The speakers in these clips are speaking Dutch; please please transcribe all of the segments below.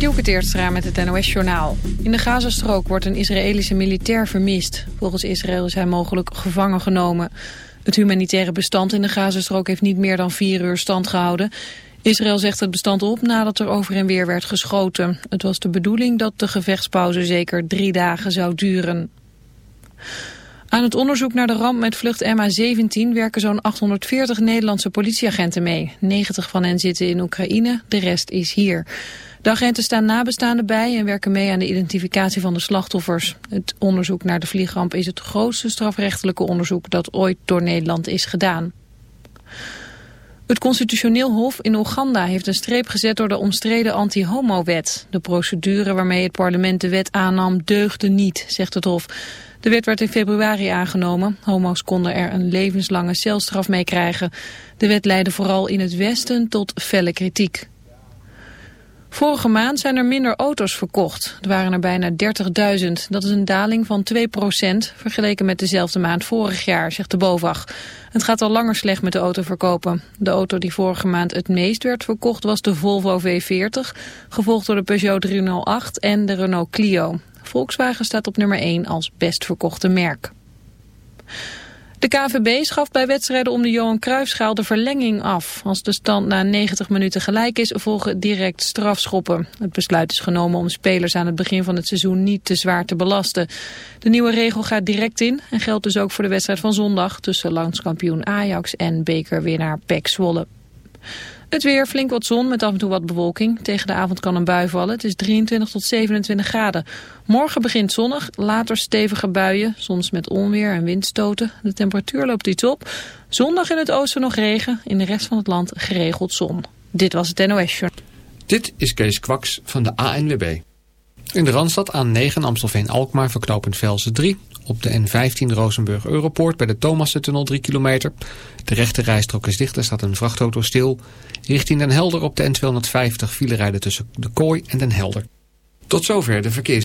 Dielke Teertstra met het NOS-journaal. In de Gazastrook wordt een Israëlische militair vermist. Volgens Israël is hij mogelijk gevangen genomen. Het humanitaire bestand in de Gazastrook heeft niet meer dan vier uur stand gehouden. Israël zegt het bestand op nadat er over en weer werd geschoten. Het was de bedoeling dat de gevechtspauze zeker drie dagen zou duren. Aan het onderzoek naar de ramp met vlucht MH17 werken zo'n 840 Nederlandse politieagenten mee. 90 van hen zitten in Oekraïne, de rest is hier. De agenten staan nabestaanden bij en werken mee aan de identificatie van de slachtoffers. Het onderzoek naar de vliegramp is het grootste strafrechtelijke onderzoek dat ooit door Nederland is gedaan. Het constitutioneel hof in Oeganda heeft een streep gezet door de omstreden anti-homo-wet. De procedure waarmee het parlement de wet aannam deugde niet, zegt het hof. De wet werd in februari aangenomen. Homo's konden er een levenslange celstraf mee krijgen. De wet leidde vooral in het Westen tot felle kritiek. Vorige maand zijn er minder auto's verkocht. Er waren er bijna 30.000. Dat is een daling van 2% vergeleken met dezelfde maand vorig jaar, zegt de BOVAG. Het gaat al langer slecht met de autoverkopen. De auto die vorige maand het meest werd verkocht was de Volvo V40, gevolgd door de Peugeot 308 en de Renault Clio. Volkswagen staat op nummer 1 als best verkochte merk. De KVB schaft bij wedstrijden om de Johan Cruijffschaal de verlenging af. Als de stand na 90 minuten gelijk is, volgen direct strafschoppen. Het besluit is genomen om spelers aan het begin van het seizoen niet te zwaar te belasten. De nieuwe regel gaat direct in en geldt dus ook voor de wedstrijd van zondag... tussen landskampioen Ajax en bekerwinnaar PEC Zwolle. Het weer, flink wat zon met af en toe wat bewolking. Tegen de avond kan een bui vallen. Het is 23 tot 27 graden. Morgen begint zonnig, later stevige buien, soms met onweer en windstoten. De temperatuur loopt iets op. Zondag in het oosten nog regen, in de rest van het land geregeld zon. Dit was het NOS. Dit is Kees Kwaks van de ANWB. In de Randstad aan 9 Amstelveen-Alkmaar verknopend Velsen 3. Op de N15 Rozenburg Europoort bij de Thomassen-tunnel 3 kilometer. De rechte rijstrook is dicht, er staat een vrachtauto stil. Richting Den Helder op de N250 file rijden tussen de Kooi en Den Helder. Tot zover de verkeers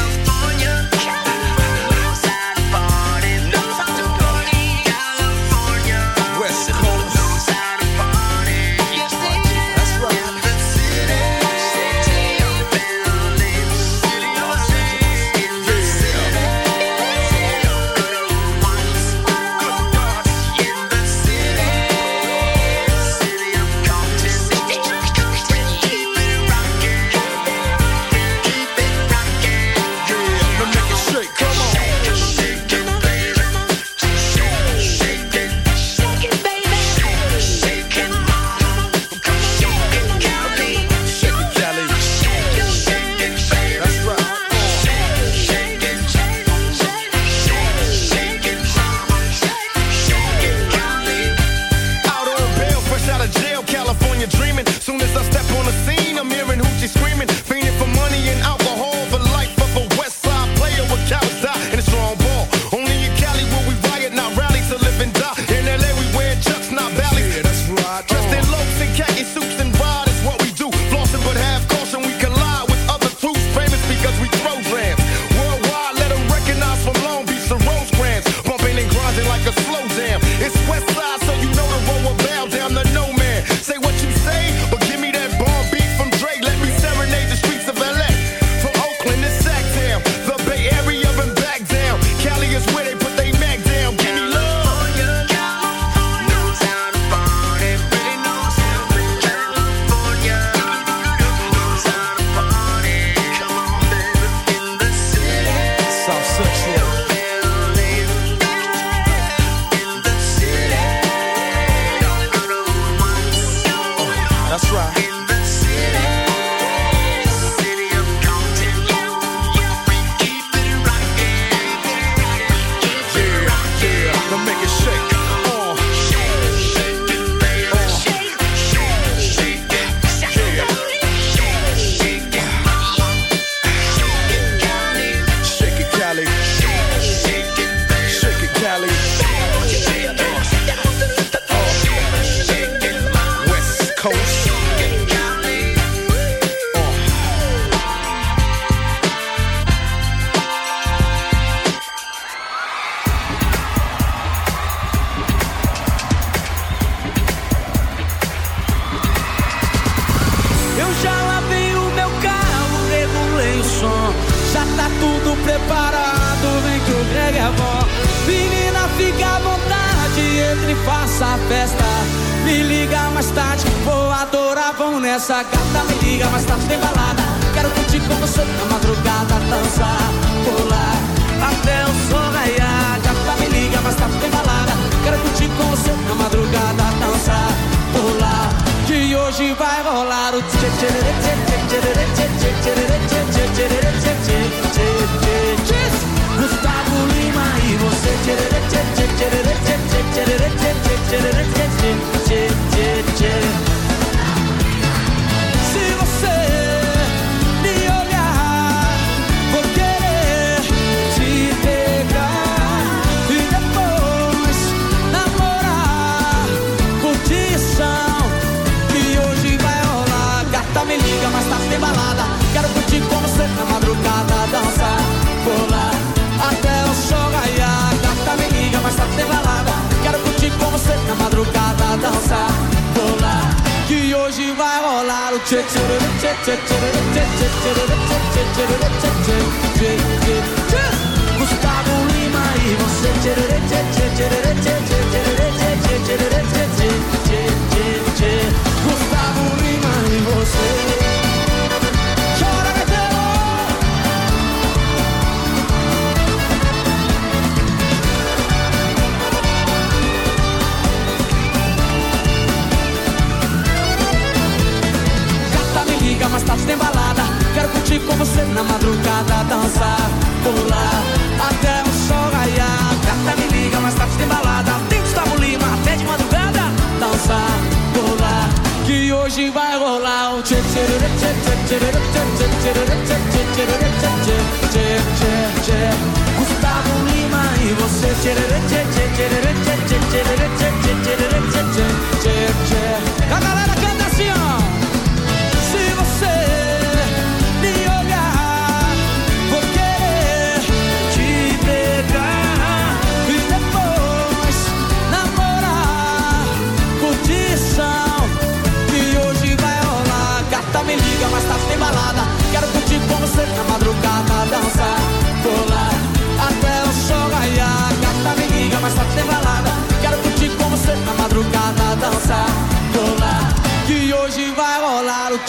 cha cha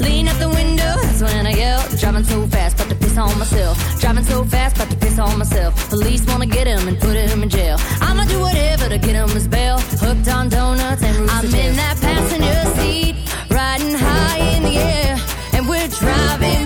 Lean out the window, that's when I yell. Driving so fast, but to piss on myself. Driving so fast, but to piss on myself. Police wanna get him and put him in jail. I'ma do whatever to get him his bail. Hooked on donuts and rooster I'm in that passenger seat, riding high in the air, and we're driving.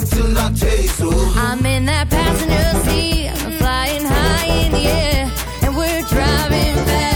don't till I taste so. I'm in that passenger seat, I'm flying high in the air, and we're driving fast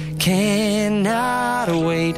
cannot wait.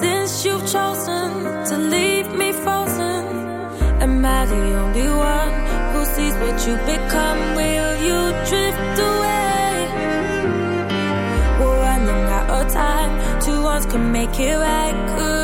since you've chosen to leave me frozen. Am I the only one who sees what you become? Will you drift away? We're running out of time. Make it right.